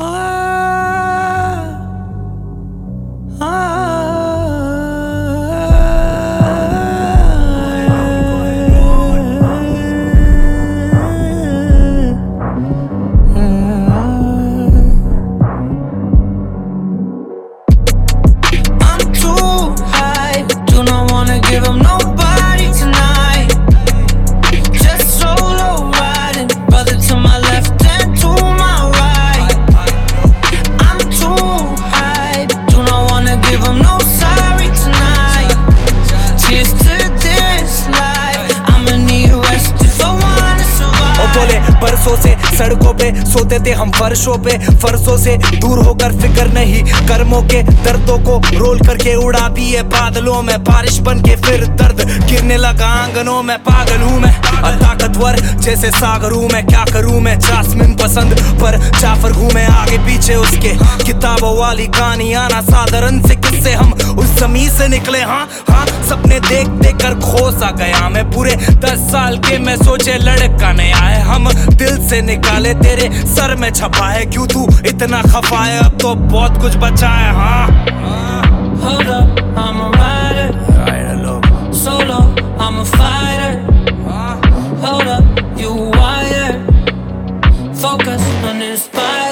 I सड़कों पे सोते थे हम फर्शों पे। फर्शों से दूर होकर फ़िक्र नहीं, कर्मों के दर्दों को रोल करके उड़ा दिए बादलों में। बारिश बन के फिर दर्द गिरने लगा, आंगनों में पागल हूँ मैं। ताकतवर जैसे सागर हूँ मैं, क्या करूँ मैं? जासमिन पसंद पर जाफ़र घूमे आगे पीछे उसके किताबों वाली कहानी आना साधारण से किससे हम उस ज़मीन से निकले हाँ हाँ सपने देख देख कर खो सा गया मैं। पूरे दस साल के मैं सोचे लड़का नहीं आए हम से निकाले तेरे सर में छपा है। क्यों तू इतना खफा है? अब तो बहुत कुछ बचा है हाँ। Focus on inspire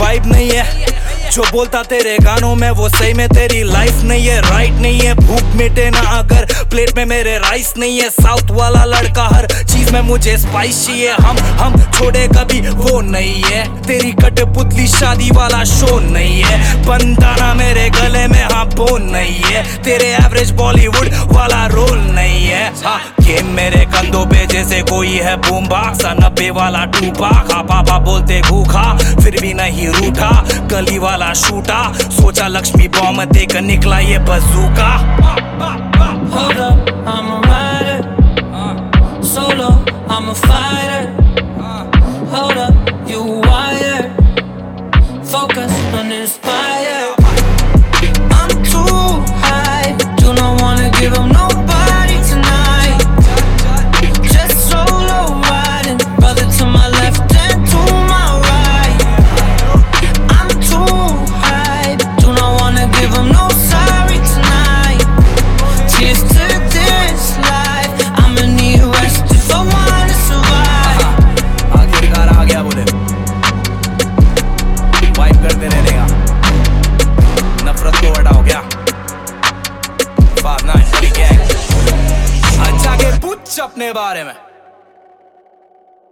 वाइब नहीं है। जो बोलता तेरे गानों में, वो सही में तेरी लाइफ नहीं है। राइट नहीं है, भूख मिटे ना अगर। प्लेट में मेरे राइस नहीं है। साउथ वाला लड़का हर चीज़ में मुझे स्पाइस चाहिए हम हम छोड़े कभी वो नहीं है। तेरी कठपुतली शादी वाला शो नहीं है। बंदाना मेरे गले में हाँ बोन नहीं है। तेरे एवरेज बॉलीवुड वाला रोल नहीं है। हाँ गेम मेरे कंधों पे जैसे कोई है बूम सा नब्बे वाला टूपा खा पापा बोलते भूखा, फिर भी नहीं रूठा। गली वाला शूटा, सोचा लक्ष्मी बॉम्ब देकर निकला ये बजूका अपने बारे में।